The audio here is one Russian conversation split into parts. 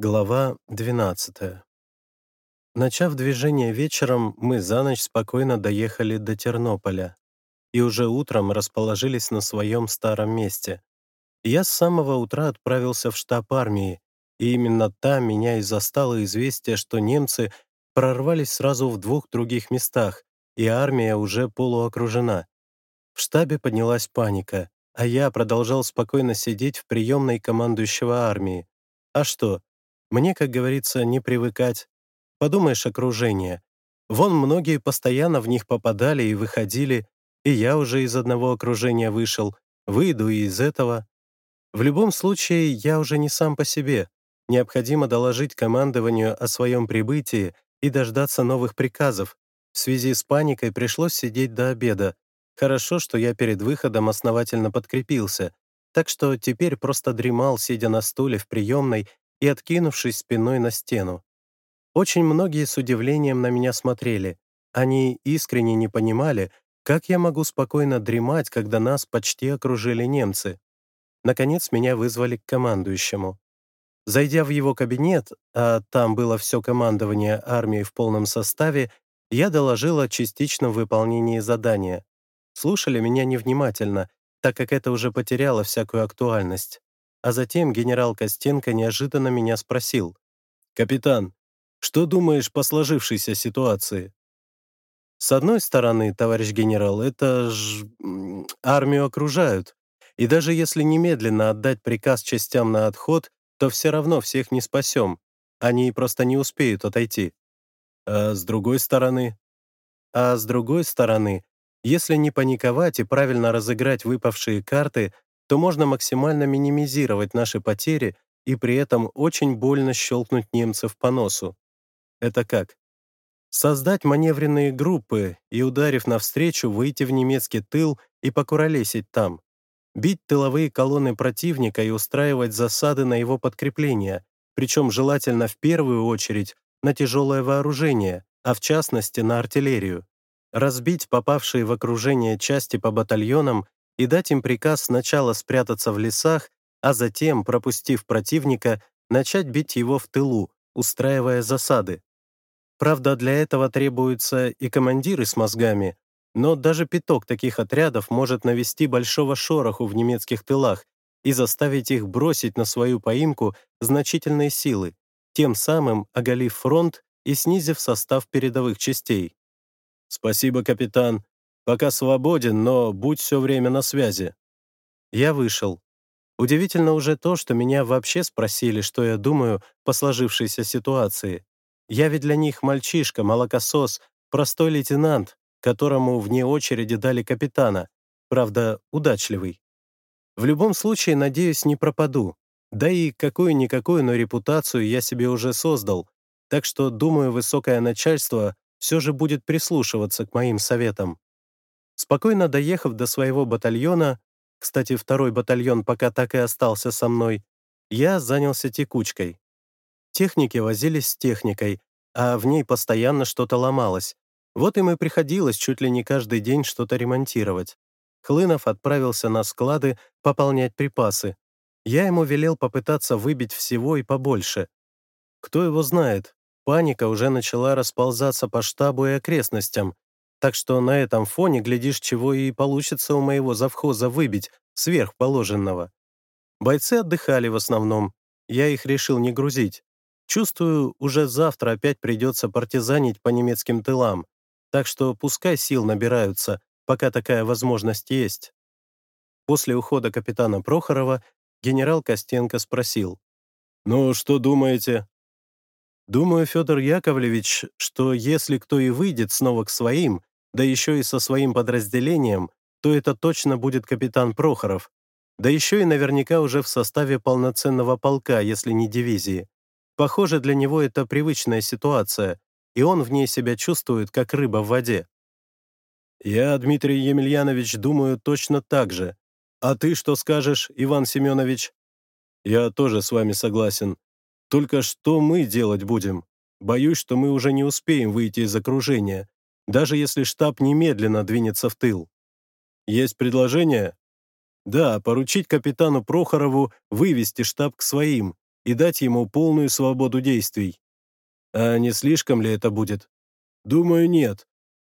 Глава 12. Начав движение вечером, мы за ночь спокойно доехали до Тернополя и уже утром расположились на своем старом месте. Я с самого утра отправился в штаб армии, и именно там меня и застало известие, что немцы прорвались сразу в двух других местах, и армия уже полуокружена. В штабе поднялась паника, а я продолжал спокойно сидеть в приемной командующего армии. А что, мне, как говорится, не привыкать. Подумаешь, окружение. Вон многие постоянно в них попадали и выходили, и я уже из одного окружения вышел, выйду и из этого. В любом случае, я уже не сам по себе. Необходимо доложить командованию о своем прибытии и дождаться новых приказов. В связи с паникой пришлось сидеть до обеда. Хорошо, что я перед выходом основательно подкрепился, так что теперь просто дремал, сидя на стуле в приемной и откинувшись спиной на стену. Очень многие с удивлением на меня смотрели. Они искренне не понимали, как я могу спокойно дремать, когда нас почти окружили немцы. Наконец меня вызвали к командующему. Зайдя в его кабинет, а там было все командование армии в полном составе, я доложил о частичном выполнении задания. Слушали меня невнимательно, так как это уже потеряло всякую актуальность. А затем генерал Костенко неожиданно меня спросил. «Капитан, что думаешь по сложившейся ситуации?» С одной стороны, товарищ генерал, это ж... армию окружают. И даже если немедленно отдать приказ частям на отход, то все равно всех не спасем. Они просто не успеют отойти. А с другой стороны? А с другой стороны, если не паниковать и правильно разыграть выпавшие карты, то можно максимально минимизировать наши потери и при этом очень больно щелкнуть немцев по носу. Это как? Создать маневренные группы и, ударив навстречу, выйти в немецкий тыл и покуролесить там. Бить тыловые колонны противника и устраивать засады на его подкрепление, причем желательно в первую очередь на тяжелое вооружение, а в частности на артиллерию. Разбить попавшие в окружение части по батальонам и дать им приказ сначала спрятаться в лесах, а затем, пропустив противника, начать бить его в тылу, устраивая засады. Правда, для этого требуются и командиры с мозгами, но даже пяток таких отрядов может навести большого шороху в немецких тылах и заставить их бросить на свою поимку значительные силы, тем самым оголив фронт и снизив состав передовых частей. «Спасибо, капитан. Пока свободен, но будь все время на связи». Я вышел. Удивительно уже то, что меня вообще спросили, что я думаю по сложившейся ситуации. Я ведь для них мальчишка, молокосос, простой лейтенант, которому вне очереди дали капитана, правда, удачливый. В любом случае, надеюсь, не пропаду. Да и какую-никакую, но репутацию я себе уже создал, так что, думаю, высокое начальство все же будет прислушиваться к моим советам. Спокойно доехав до своего батальона, кстати, второй батальон пока так и остался со мной, я занялся текучкой. Техники возились с техникой, а в ней постоянно что-то ломалось. Вот им и приходилось чуть ли не каждый день что-то ремонтировать. Хлынов отправился на склады пополнять припасы. Я ему велел попытаться выбить всего и побольше. Кто его знает, паника уже начала расползаться по штабу и окрестностям, так что на этом фоне, глядишь, чего и получится у моего завхоза выбить сверхположенного. Бойцы отдыхали в основном. Я их решил не грузить. Чувствую, уже завтра опять придется партизанить по немецким тылам. Так что пускай сил набираются, пока такая возможность есть. После ухода капитана Прохорова генерал Костенко спросил. «Ну, что думаете?» «Думаю, Федор Яковлевич, что если кто и выйдет снова к своим, да еще и со своим подразделением, то это точно будет капитан Прохоров, да еще и наверняка уже в составе полноценного полка, если не дивизии. Похоже, для него это привычная ситуация, и он в ней себя чувствует, как рыба в воде. «Я, Дмитрий Емельянович, думаю точно так же. А ты что скажешь, Иван Семенович?» «Я тоже с вами согласен. Только что мы делать будем? Боюсь, что мы уже не успеем выйти из окружения, даже если штаб немедленно двинется в тыл. Есть предложение? Да, поручить капитану Прохорову вывести штаб к своим и дать ему полную свободу действий. А не слишком ли это будет? Думаю, нет.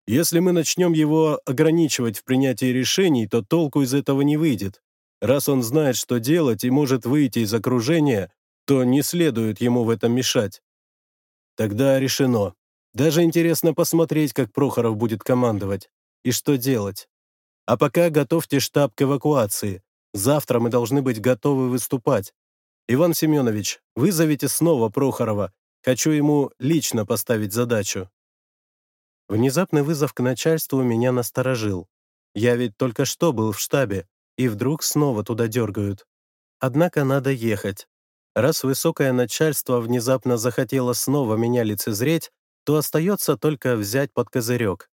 Если мы начнем его ограничивать в принятии решений, то толку из этого не выйдет. Раз он знает, что делать и может выйти из окружения, то не следует ему в этом мешать. Тогда решено. Даже интересно посмотреть, как Прохоров будет командовать и что делать. А пока готовьте штаб к эвакуации. Завтра мы должны быть готовы выступать. Иван Семенович, вызовите снова Прохорова. Хочу ему лично поставить задачу. Внезапный вызов к начальству меня насторожил. Я ведь только что был в штабе, и вдруг снова туда дергают. Однако надо ехать. Раз высокое начальство внезапно захотело снова меня лицезреть, то остается только взять под козырек.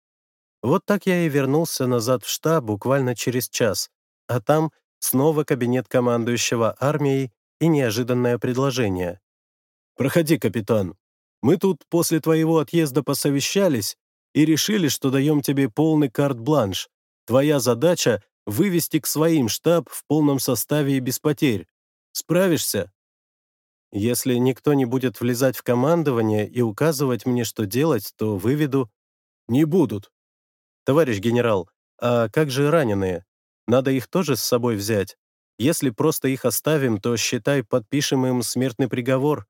Вот так я и вернулся назад в штаб буквально через час, а там снова кабинет командующего армией и неожиданное предложение. «Проходи, капитан. Мы тут после твоего отъезда посовещались и решили, что даем тебе полный карт-бланш. Твоя задача — вывести к своим штаб в полном составе и без потерь. Справишься?» «Если никто не будет влезать в командование и указывать мне, что делать, то выведу». «Не будут. «Товарищ генерал, а как же раненые? Надо их тоже с собой взять? Если просто их оставим, то, считай, подпишем им смертный приговор».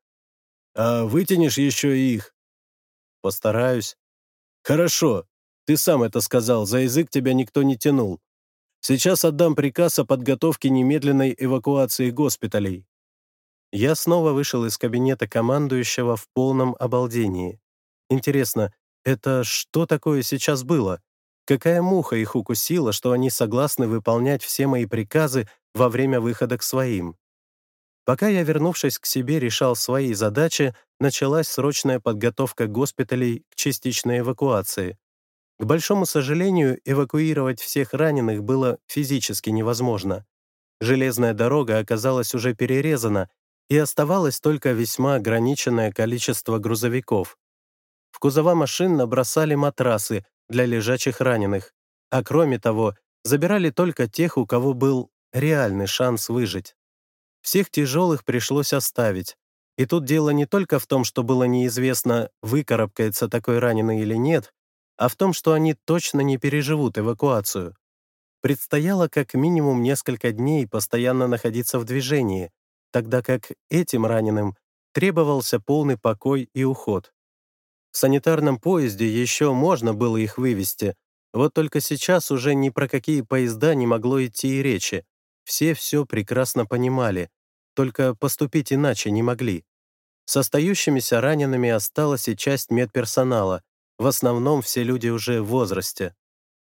«А вытянешь еще и их?» «Постараюсь». «Хорошо. Ты сам это сказал, за язык тебя никто не тянул. Сейчас отдам приказ о подготовке немедленной эвакуации госпиталей». Я снова вышел из кабинета командующего в полном обалдении. Интересно, это что такое сейчас было? Какая муха их укусила, что они согласны выполнять все мои приказы во время выхода к своим? Пока я, вернувшись к себе, решал свои задачи, началась срочная подготовка госпиталей к частичной эвакуации. К большому сожалению, эвакуировать всех раненых было физически невозможно. Железная дорога оказалась уже перерезана, и оставалось только весьма ограниченное количество грузовиков. В кузова машин набросали матрасы, для лежачих раненых, а кроме того, забирали только тех, у кого был реальный шанс выжить. Всех тяжелых пришлось оставить. И тут дело не только в том, что было неизвестно, выкарабкается такой раненый или нет, а в том, что они точно не переживут эвакуацию. Предстояло как минимум несколько дней постоянно находиться в движении, тогда как этим раненым требовался полный покой и уход. В санитарном поезде еще можно было их вывести, вот только сейчас уже ни про какие поезда не могло идти и речи. Все все прекрасно понимали, только поступить иначе не могли. С остающимися ранеными осталась и часть медперсонала, в основном все люди уже в возрасте.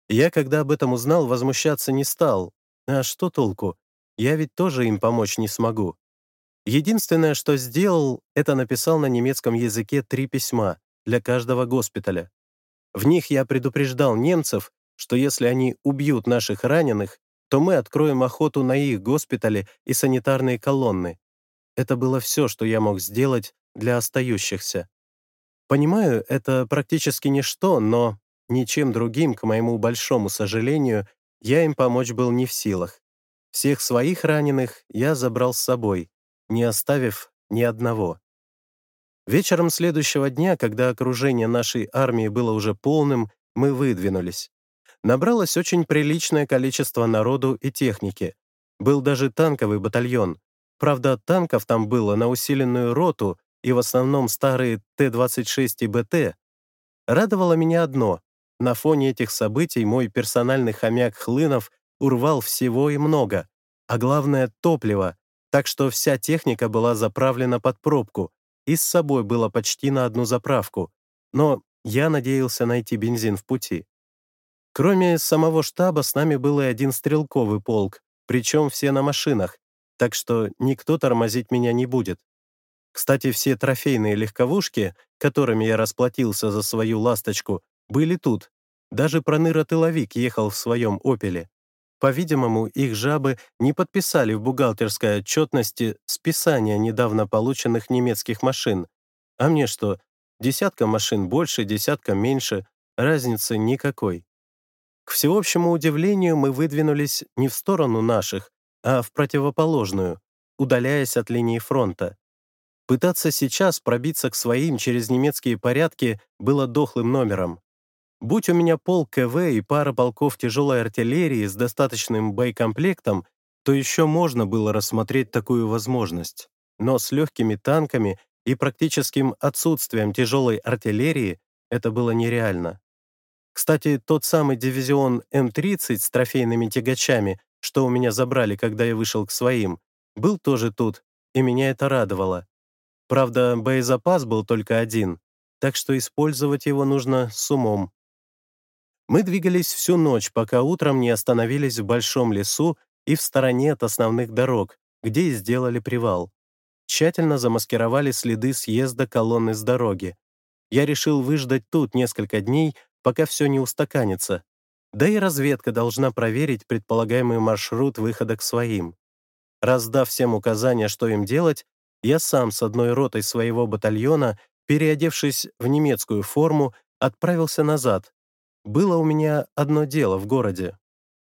Я, когда об этом узнал, возмущаться не стал. А что толку? Я ведь тоже им помочь не смогу. Единственное, что сделал, это написал на немецком языке три письма, для каждого госпиталя. В них я предупреждал немцев, что если они убьют наших раненых, то мы откроем охоту на их госпитали и санитарные колонны. Это было все, что я мог сделать для остающихся. Понимаю, это практически ничто, но ничем другим, к моему большому сожалению, я им помочь был не в силах. Всех своих раненых я забрал с собой, не оставив ни одного. Вечером следующего дня, когда окружение нашей армии было уже полным, мы выдвинулись. Набралось очень приличное количество народу и техники. Был даже танковый батальон. Правда, танков там было на усиленную роту и в основном старые Т-26 и БТ. Радовало меня одно. На фоне этих событий мой персональный хомяк Хлынов урвал всего и много, а главное — топливо, так что вся техника была заправлена под пробку, и с собой было почти на одну заправку, но я надеялся найти бензин в пути. Кроме самого штаба с нами был и один стрелковый полк, причем все на машинах, так что никто тормозить меня не будет. Кстати, все трофейные легковушки, которыми я расплатился за свою «Ласточку», были тут. Даже проныра-тыловик ехал в своем «Опеле». По-видимому, их жабы не подписали в бухгалтерской отчетности списание недавно полученных немецких машин. А мне что, десятка машин больше, десятка меньше, разницы никакой. К всеобщему удивлению, мы выдвинулись не в сторону наших, а в противоположную, удаляясь от линии фронта. Пытаться сейчас пробиться к своим через немецкие порядки было дохлым номером. Будь у меня полк КВ и пара полков тяжелой артиллерии с достаточным боекомплектом, то еще можно было рассмотреть такую возможность. Но с легкими танками и практическим отсутствием тяжелой артиллерии это было нереально. Кстати, тот самый дивизион М-30 с трофейными тягачами, что у меня забрали, когда я вышел к своим, был тоже тут, и меня это радовало. Правда, боезапас был только один, так что использовать его нужно с умом. Мы двигались всю ночь, пока утром не остановились в большом лесу и в стороне от основных дорог, где и сделали привал. Тщательно замаскировали следы съезда колонны с дороги. Я решил выждать тут несколько дней, пока все не устаканится. Да и разведка должна проверить предполагаемый маршрут выхода к своим. Раздав всем указания, что им делать, я сам с одной ротой своего батальона, переодевшись в немецкую форму, отправился назад. Было у меня одно дело в городе.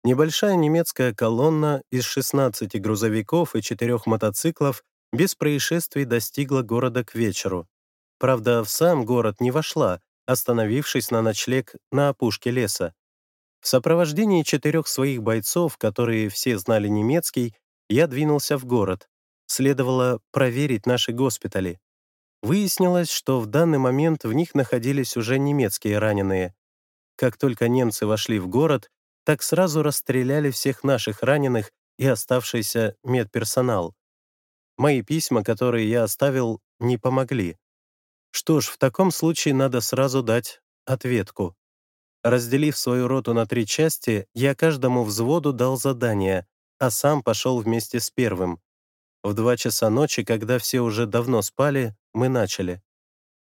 Небольшая немецкая колонна из 16 грузовиков и 4 мотоциклов без происшествий достигла города к вечеру. Правда, в сам город не вошла, остановившись на ночлег на опушке леса. В сопровождении четырех своих бойцов, которые все знали немецкий, я двинулся в город. Следовало проверить наши госпитали. Выяснилось, что в данный момент в них находились уже немецкие раненые. Как только немцы вошли в город, так сразу расстреляли всех наших раненых и оставшийся медперсонал. Мои письма, которые я оставил, не помогли. Что ж, в таком случае надо сразу дать ответку. Разделив свою роту на три части, я каждому взводу дал задание, а сам пошел вместе с первым. В два часа ночи, когда все уже давно спали, мы начали.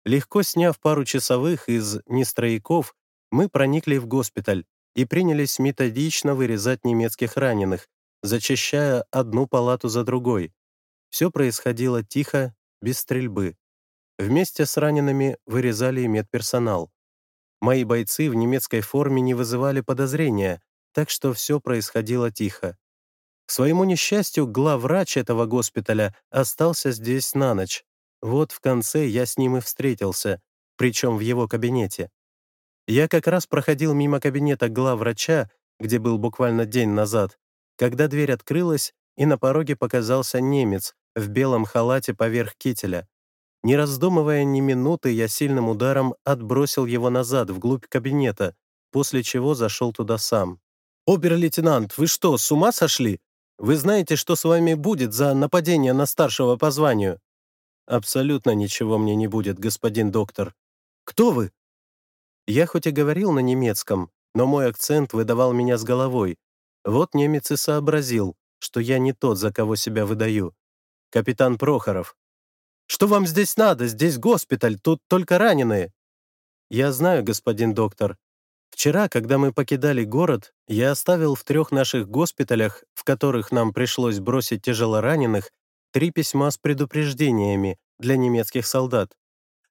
Легко сняв пару часовых из нестрояков, мы проникли в госпиталь, и принялись методично вырезать немецких раненых, зачищая одну палату за другой. Все происходило тихо, без стрельбы. Вместе с ранеными вырезали и медперсонал. Мои бойцы в немецкой форме не вызывали подозрения, так что все происходило тихо. К своему несчастью, главврач этого госпиталя остался здесь на ночь. Вот в конце я с ним и встретился, причем в его кабинете. Я как раз проходил мимо кабинета главврача, где был буквально день назад, когда дверь открылась, и на пороге показался немец в белом халате поверх кителя. Не раздумывая ни минуты, я сильным ударом отбросил его назад, вглубь кабинета, после чего зашел туда сам. «Обер-лейтенант, вы что, с ума сошли? Вы знаете, что с вами будет за нападение на старшего по званию?» «Абсолютно ничего мне не будет, господин доктор». «Кто вы? Я хоть и говорил на немецком, но мой акцент выдавал меня с головой. Вот немец и сообразил, что я не тот, за кого себя выдаю. Капитан Прохоров. «Что вам здесь надо? Здесь госпиталь, тут только раненые». «Я знаю, господин доктор. Вчера, когда мы покидали город, я оставил в трех наших госпиталях, в которых нам пришлось бросить тяжелораненых, три письма с предупреждениями для немецких солдат.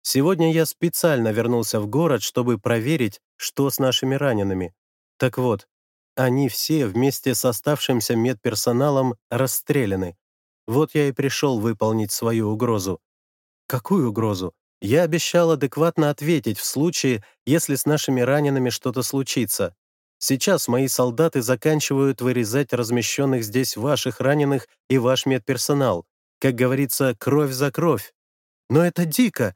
Сегодня я специально вернулся в город, чтобы проверить, что с нашими ранеными. Так вот, они все вместе с оставшимся медперсоналом расстреляны. Вот я и пришел выполнить свою угрозу. Какую угрозу? Я обещал адекватно ответить в случае, если с нашими ранеными что-то случится. Сейчас мои солдаты заканчивают вырезать размещенных здесь ваших раненых и ваш медперсонал. Как говорится, кровь за кровь. Но это дико.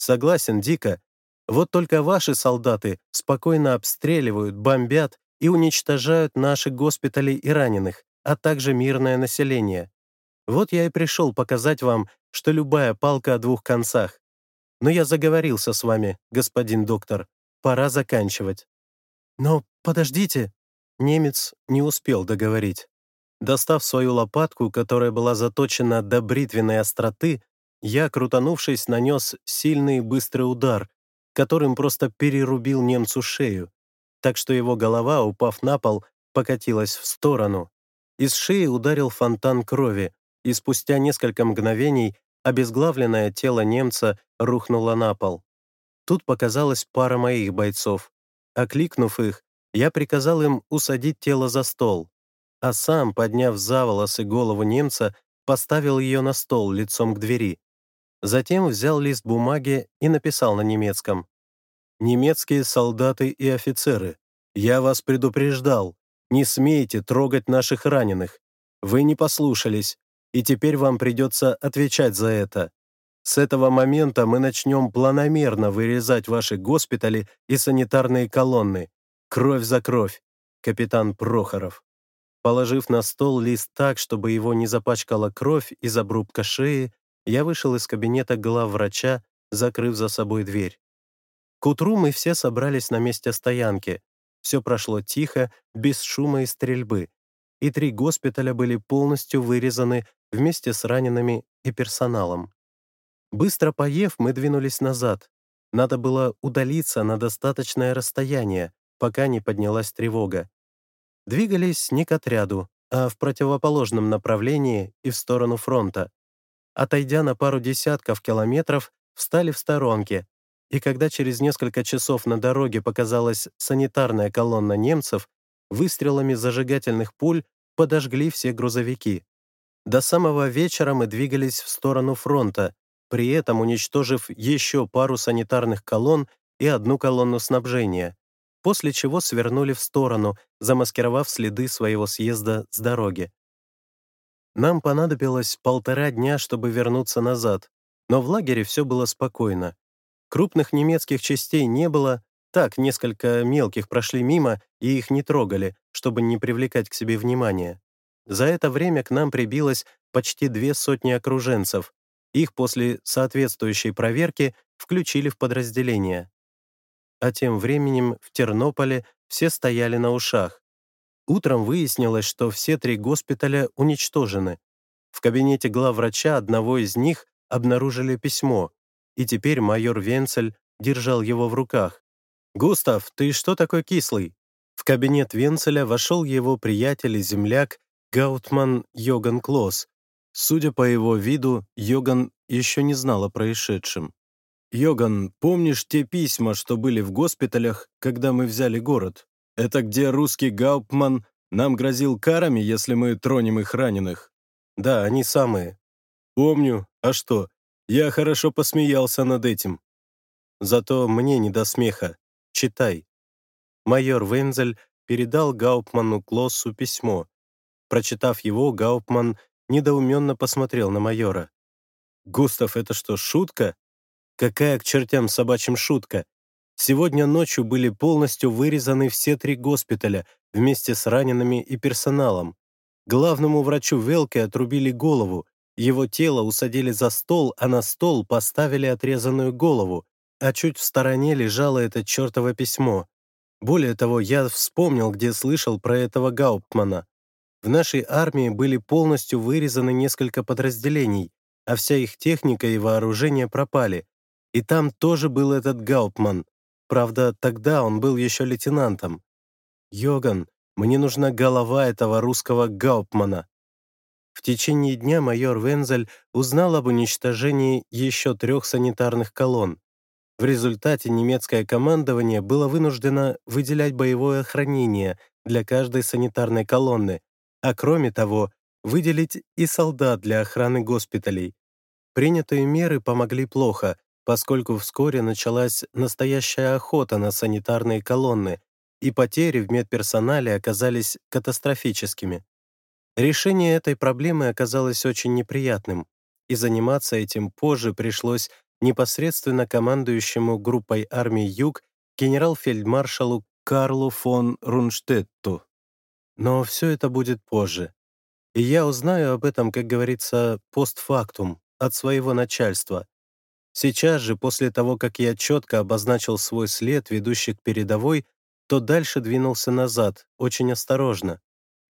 Согласен, дико. Вот только ваши солдаты спокойно обстреливают, бомбят и уничтожают наши госпитали и раненых, а также мирное население. Вот я и пришел показать вам, что любая палка о двух концах. Но я заговорился с вами, господин доктор. Пора заканчивать. Но подождите. Немец не успел договорить. Достав свою лопатку, которая была заточена до бритвенной остроты, я, крутанувшись, нанес сильный быстрый удар, которым просто перерубил немцу шею, так что его голова, упав на пол, покатилась в сторону. Из шеи ударил фонтан крови, и спустя несколько мгновений обезглавленное тело немца рухнуло на пол. Тут показалась пара моих бойцов. Окликнув их, я приказал им усадить тело за стол, а сам, подняв за волосы голову немца, поставил ее на стол лицом к двери. Затем взял лист бумаги и написал на немецком. «Немецкие солдаты и офицеры, я вас предупреждал, не смейте трогать наших раненых. Вы не послушались, и теперь вам придется отвечать за это. С этого момента мы начнем планомерно вырезать ваши госпитали и санитарные колонны. Кровь за кровь. Капитан Прохоров. Положив на стол лист так, чтобы его не запачкала кровь из обрубка шеи, я вышел из кабинета главврача, закрыв за собой дверь. К утру мы все собрались на месте стоянки. Все прошло тихо, без шума и стрельбы. И три госпиталя были полностью вырезаны вместе с ранеными и персоналом. Быстро поев, мы двинулись назад. Надо было удалиться на достаточное расстояние, пока не поднялась тревога. Двигались не к отряду, а в противоположном направлении и в сторону фронта. Отойдя на пару десятков километров, встали в сторонке, и когда через несколько часов на дороге показалась санитарная колонна немцев, выстрелами зажигательных пуль подожгли все грузовики. До самого вечера мы двигались в сторону фронта, при этом уничтожив еще пару санитарных колонн и одну колонну снабжения, после чего свернули в сторону, замаскировав следы своего съезда с дороги. Нам понадобилось полтора дня, чтобы вернуться назад, но в лагере все было спокойно. Крупных немецких частей не было, так, несколько мелких прошли мимо и их не трогали, чтобы не привлекать к себе внимания. За это время к нам прибилось почти две сотни окруженцев, их после соответствующей проверки включили в подразделение. А тем временем в Тернополе все стояли на ушах. Утром выяснилось, что все три госпиталя уничтожены. В кабинете главврача одного из них обнаружили письмо, и теперь майор Венцель держал его в руках. «Густав, ты что такой кислый?» В кабинет Венцеля вошел его приятель и земляк Гаутман Йоган Клосс, Судя по его виду, Йоган еще не знал о происшедшем. «Йоган, помнишь те письма, что были в госпиталях, когда мы взяли город? Это где русский Гауптман нам грозил карами, если мы тронем их раненых?» «Да, они самые». «Помню. А что? Я хорошо посмеялся над этим». «Зато мне не до смеха. Читай». Майор Вензель передал Гауптману Клоссу письмо. Прочитав его, Гауптман недоуменно посмотрел на майора. «Густав, это что, шутка? Какая к чертям собачьим шутка? Сегодня ночью были полностью вырезаны все три госпиталя вместе с ранеными и персоналом. Главному врачу Велке отрубили голову, его тело усадили за стол, а на стол поставили отрезанную голову, а чуть в стороне лежало это чертово письмо. Более того, я вспомнил, где слышал про этого Гауптмана. В нашей армии были полностью вырезаны несколько подразделений, а вся их техника и вооружение пропали. И там тоже был этот Гауптман. Правда, тогда он был еще лейтенантом. «Йоган, мне нужна голова этого русского Гауптмана». В течение дня майор Вензель узнал об уничтожении еще трех санитарных колонн. В результате немецкое командование было вынуждено выделять боевое охранение для каждой санитарной колонны, а кроме того, выделить и солдат для охраны госпиталей. Принятые меры помогли плохо, поскольку вскоре началась настоящая охота на санитарные колонны, и потери в медперсонале оказались катастрофическими. Решение этой проблемы оказалось очень неприятным, и заниматься этим позже пришлось непосредственно командующему группой армии «Юг» генерал-фельдмаршалу Карлу фон Рунштетту. Но все это будет позже. И я узнаю об этом, как говорится, постфактум, от своего начальства. Сейчас же, после того, как я четко обозначил свой след, ведущий к передовой, то дальше двинулся назад, очень осторожно.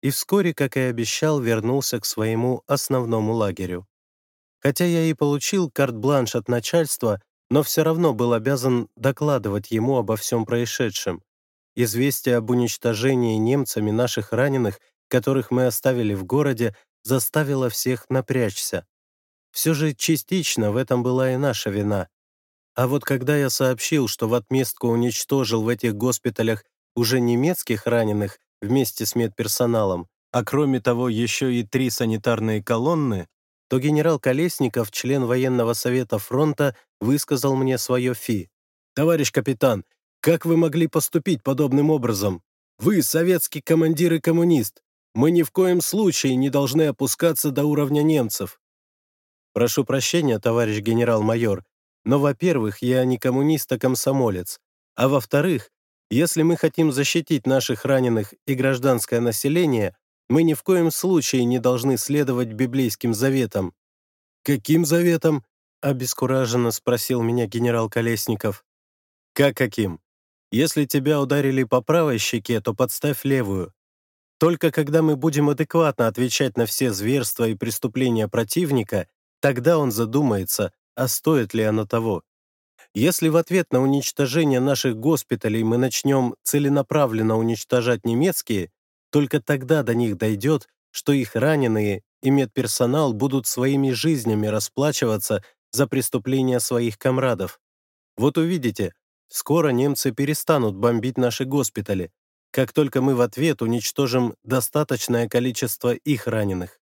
И вскоре, как и обещал, вернулся к своему основному лагерю. Хотя я и получил карт-бланш от начальства, но все равно был обязан докладывать ему обо всем происшедшем. Известие об уничтожении немцами наших раненых, которых мы оставили в городе, заставило всех напрячься. Все же частично в этом была и наша вина. А вот когда я сообщил, что в отместку уничтожил в этих госпиталях уже немецких раненых вместе с медперсоналом, а кроме того еще и три санитарные колонны, то генерал Колесников, член военного совета фронта, высказал мне свое фи. «Товарищ капитан, как вы могли поступить подобным образом? Вы советский командир и коммунист. Мы ни в коем случае не должны опускаться до уровня немцев». Прошу прощения, товарищ генерал-майор, но, во-первых, я не коммунист, а комсомолец. А во-вторых, если мы хотим защитить наших раненых и гражданское население, мы ни в коем случае не должны следовать библейским заветам». «Каким заветам?» — обескураженно спросил меня генерал Колесников. «Как каким? Если тебя ударили по правой щеке, то подставь левую. Только когда мы будем адекватно отвечать на все зверства и преступления противника, тогда он задумается, а стоит ли оно того. Если в ответ на уничтожение наших госпиталей мы начнем целенаправленно уничтожать немецкие, только тогда до них дойдет, что их раненые и медперсонал будут своими жизнями расплачиваться за преступления своих комрадов. Вот увидите, скоро немцы перестанут бомбить наши госпитали, как только мы в ответ уничтожим достаточное количество их раненых.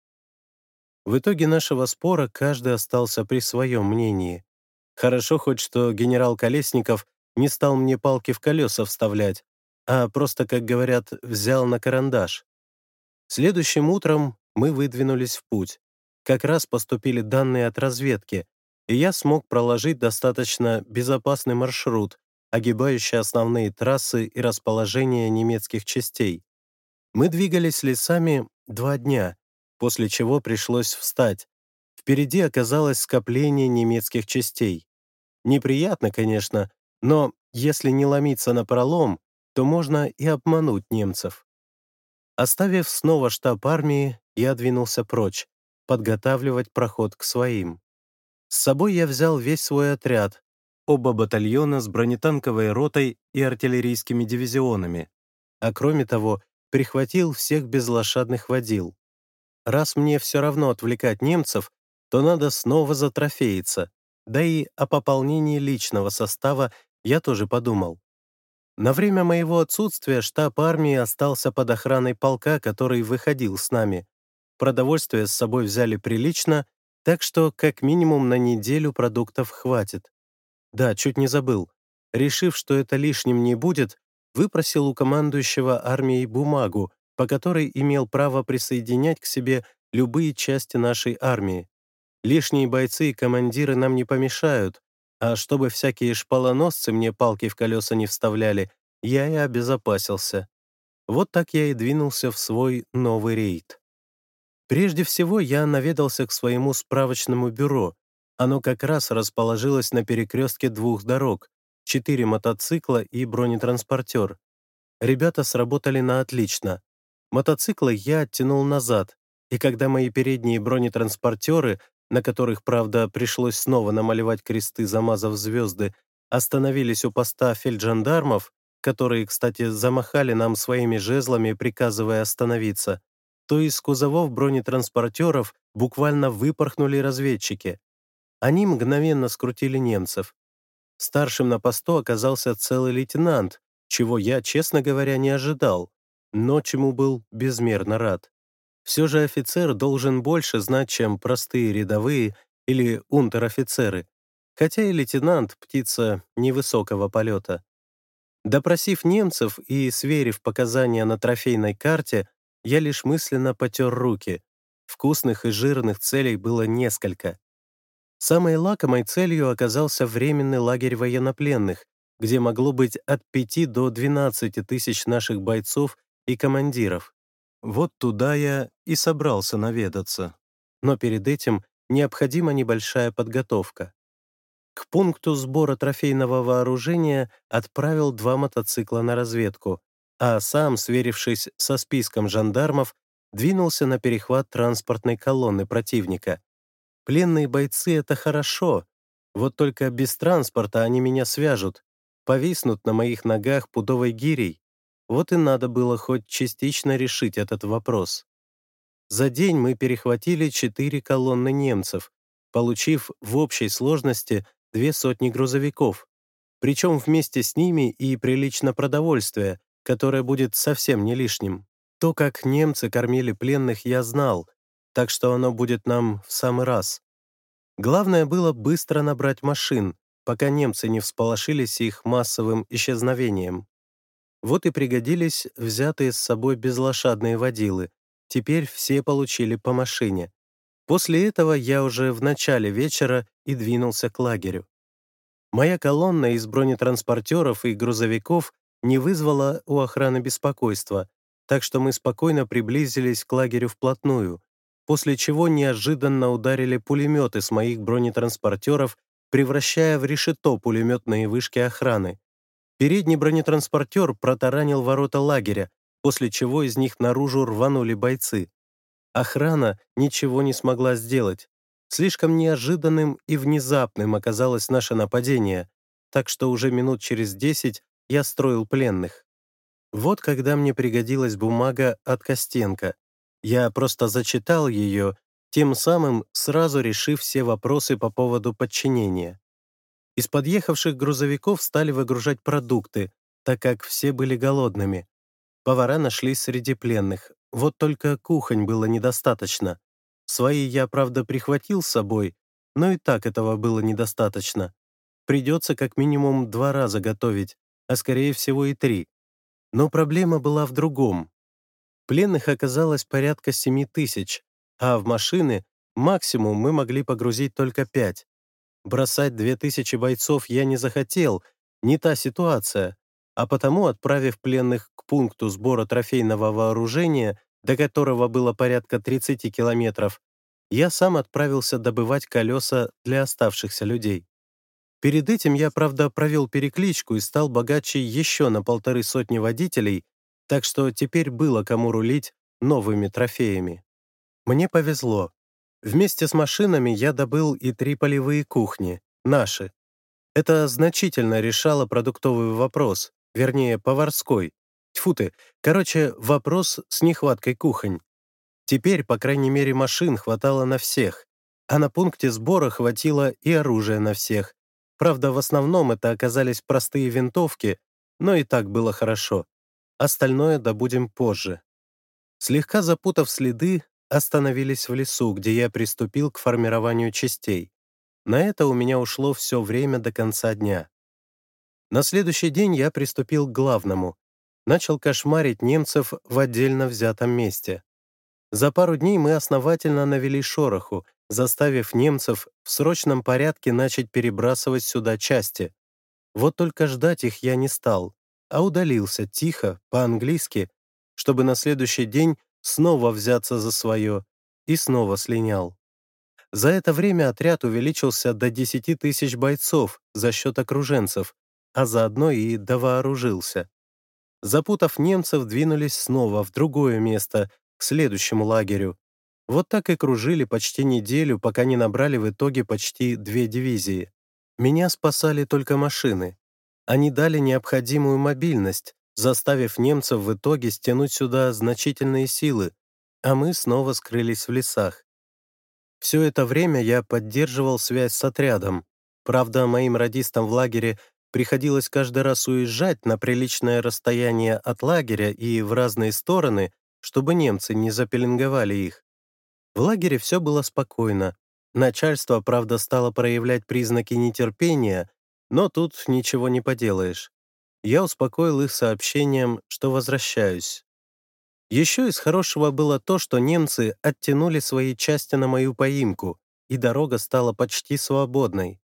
В итоге нашего спора каждый остался при своем мнении. Хорошо хоть, что генерал Колесников не стал мне палки в колеса вставлять, а просто, как говорят, взял на карандаш. Следующим утром мы выдвинулись в путь. Как раз поступили данные от разведки, и я смог проложить достаточно безопасный маршрут, огибающий основные трассы и расположение немецких частей. Мы двигались лесами два дня, после чего пришлось встать. Впереди оказалось скопление немецких частей. Неприятно, конечно, но если не ломиться на пролом, то можно и обмануть немцев. Оставив снова штаб армии, я двинулся прочь, подготавливать проход к своим. С собой я взял весь свой отряд, оба батальона с бронетанковой ротой и артиллерийскими дивизионами, а кроме того, прихватил всех безлошадных водил. Раз мне все равно отвлекать немцев, то надо снова затрофеиться, да и о пополнении личного состава я тоже подумал. На время моего отсутствия штаб армии остался под охраной полка, который выходил с нами. Продовольствие с собой взяли прилично, так что как минимум на неделю продуктов хватит. Да, чуть не забыл. Решив, что это лишним не будет, выпросил у командующего армией бумагу, по которой имел право присоединять к себе любые части нашей армии. Лишние бойцы и командиры нам не помешают, а чтобы всякие шпалоносцы мне палки в колеса не вставляли, я и обезопасился. Вот так я и двинулся в свой новый рейд. Прежде всего я наведался к своему справочному бюро. Оно как раз расположилось на перекрестке двух дорог, четыре мотоцикла и бронетранспортер. Ребята сработали на отлично. Мотоциклы я оттянул назад, и когда мои передние бронетранспортеры на которых, правда, пришлось снова намалевать кресты, замазав звезды, остановились у поста фельджандармов, которые, кстати, замахали нам своими жезлами, приказывая остановиться, то из кузовов бронетранспортеров буквально выпорхнули разведчики. Они мгновенно скрутили немцев. Старшим на посту оказался целый лейтенант, чего я, честно говоря, не ожидал, но чему был безмерно рад. Все же офицер должен больше знать, чем простые рядовые или унтер-офицеры, хотя и лейтенант — птица невысокого полета. Допросив немцев и сверив показания на трофейной карте, я лишь мысленно потер руки. Вкусных и жирных целей было несколько. Самой лакомой целью оказался временный лагерь военнопленных, где могло быть от 5 до 12 тысяч наших бойцов и командиров. Вот туда я и собрался наведаться. Но перед этим необходима небольшая подготовка. К пункту сбора трофейного вооружения отправил два мотоцикла на разведку, а сам, сверившись со списком жандармов, двинулся на перехват транспортной колонны противника. Пленные бойцы — это хорошо, вот только без транспорта они меня свяжут, повиснут на моих ногах пудовой гирей, вот и надо было хоть частично решить этот вопрос. За день мы перехватили четыре колонны немцев, получив в общей сложности две сотни грузовиков, причем вместе с ними и прилично продовольствие, которое будет совсем не лишним. То, как немцы кормили пленных, я знал, так что оно будет нам в самый раз. Главное было быстро набрать машин, пока немцы не всполошились их массовым исчезновением. Вот и пригодились взятые с собой безлошадные водилы. Теперь все получили по машине. После этого я уже в начале вечера и двинулся к лагерю. Моя колонна из бронетранспортеров и грузовиков не вызвала у охраны беспокойства, так что мы спокойно приблизились к лагерю вплотную, после чего неожиданно ударили пулеметы с моих бронетранспортеров, превращая в решето пулеметные вышки охраны. Передний бронетранспортер протаранил ворота лагеря, после чего из них наружу рванули бойцы. Охрана ничего не смогла сделать. Слишком неожиданным и внезапным оказалось наше нападение, так что уже минут через десять я строил пленных. Вот когда мне пригодилась бумага от Костенко. Я просто зачитал ее, тем самым сразу решив все вопросы по поводу подчинения. Из подъехавших грузовиков стали выгружать продукты, так как все были голодными. Повара нашлись среди пленных, вот только кухонь было недостаточно. Свои я, правда, прихватил с собой, но и так этого было недостаточно. Придется как минимум два раза готовить, а скорее всего и три. Но проблема была в другом. Пленных оказалось порядка семи тысяч, а в машины максимум мы могли погрузить только пять. Бросать две тысячи бойцов я не захотел, не та ситуация, а потому, отправив пленных к пункту сбора трофейного вооружения, до которого было порядка 30 километров, я сам отправился добывать колеса для оставшихся людей. Перед этим я, правда, провел перекличку и стал богаче еще на полторы сотни водителей, так что теперь было кому рулить новыми трофеями. Мне повезло. Вместе с машинами я добыл и три полевые кухни, наши. Это значительно решало продуктовый вопрос, вернее, поварской. Тьфу ты, короче, вопрос с нехваткой кухонь. Теперь, по крайней мере, машин хватало на всех, а на пункте сбора хватило и оружия на всех, Правда, в основном это оказались простые винтовки, но и так было хорошо. Остальное добудем позже. Слегка запутав следы, остановились в лесу, где я приступил к формированию частей. На это у меня ушло все время до конца дня. На следующий день я приступил к главному. Начал кошмарить немцев в отдельно взятом месте. За пару дней мы основательно навели шороху, заставив немцев в срочном порядке начать перебрасывать сюда части. Вот только ждать их я не стал, а удалился тихо, по-английски, чтобы на следующий день снова взяться за свое, и снова слинял. За это время отряд увеличился до 10 тысяч бойцов за счет окруженцев, а заодно и довооружился. Запутав немцев, двинулись снова в другое место, к следующему лагерю, вот так и кружили почти неделю, пока не набрали в итоге почти две дивизии. Меня спасали только машины. Они дали необходимую мобильность, заставив немцев в итоге стянуть сюда значительные силы, а мы снова скрылись в лесах. Все это время я поддерживал связь с отрядом. Правда, моим радистам в лагере приходилось каждый раз уезжать на приличное расстояние от лагеря и в разные стороны, чтобы немцы не запеленговали их. В лагере все было спокойно. Начальство, правда, стало проявлять признаки нетерпения, но тут ничего не поделаешь. Я успокоил их сообщением, что возвращаюсь. Еще из хорошего было то, что немцы оттянули свои части на мою поимку, и дорога стала почти свободной.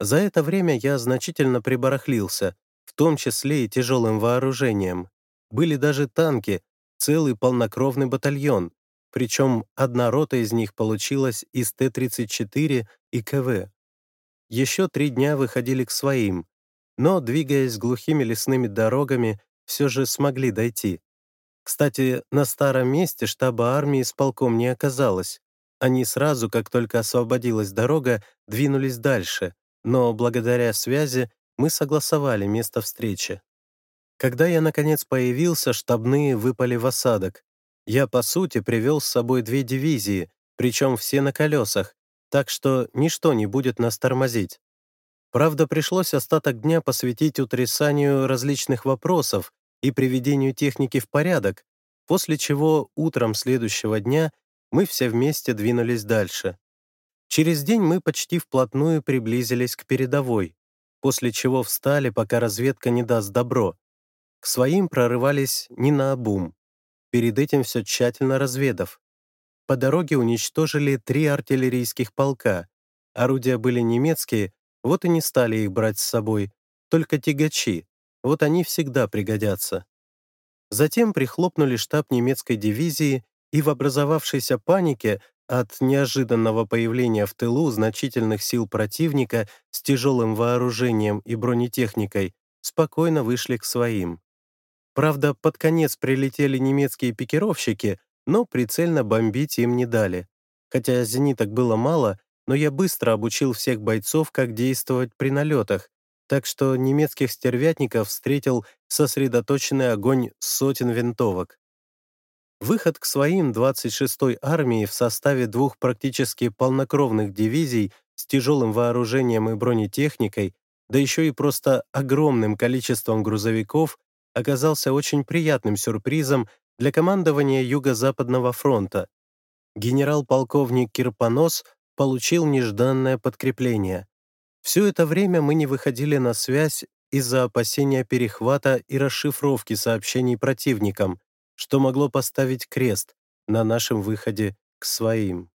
За это время я значительно прибарахлился, в том числе и тяжелым вооружением. Были даже танки, целый полнокровный батальон, причем одна рота из них получилась из Т-34 и КВ. Еще три дня выходили к своим, но, двигаясь глухими лесными дорогами, все же смогли дойти. Кстати, на старом месте штаба армии с полком не оказалось. Они сразу, как только освободилась дорога, двинулись дальше, но благодаря связи мы согласовали место встречи. Когда я, наконец, появился, штабные выпали в осадок, я, по сути, привел с собой две дивизии, причем все на колесах, так что ничто не будет нас тормозить. Правда, пришлось остаток дня посвятить утрясанию различных вопросов и приведению техники в порядок, после чего утром следующего дня мы все вместе двинулись дальше. Через день мы почти вплотную приблизились к передовой, после чего встали, пока разведка не даст добро. К своим прорывались не наобум, перед этим все тщательно разведав. По дороге уничтожили три артиллерийских полка. Орудия были немецкие, вот и не стали их брать с собой, только тягачи, вот они всегда пригодятся. Затем прихлопнули штаб немецкой дивизии и в образовавшейся панике от неожиданного появления в тылу значительных сил противника с тяжелым вооружением и бронетехникой спокойно вышли к своим. Правда, под конец прилетели немецкие пикировщики, но прицельно бомбить им не дали. Хотя зениток было мало, но я быстро обучил всех бойцов, как действовать при налетах, так что немецких стервятников встретил сосредоточенный огонь сотен винтовок. Выход к своим 26-й армии в составе двух практически полнокровных дивизий с тяжелым вооружением и бронетехникой, да еще и просто огромным количеством грузовиков, оказался очень приятным сюрпризом для командования Юго-Западного фронта. Генерал-полковник Кирпонос получил нежданное подкрепление. Все это время мы не выходили на связь из-за опасения перехвата и расшифровки сообщений противникам, что могло поставить крест на нашем выходе к своим.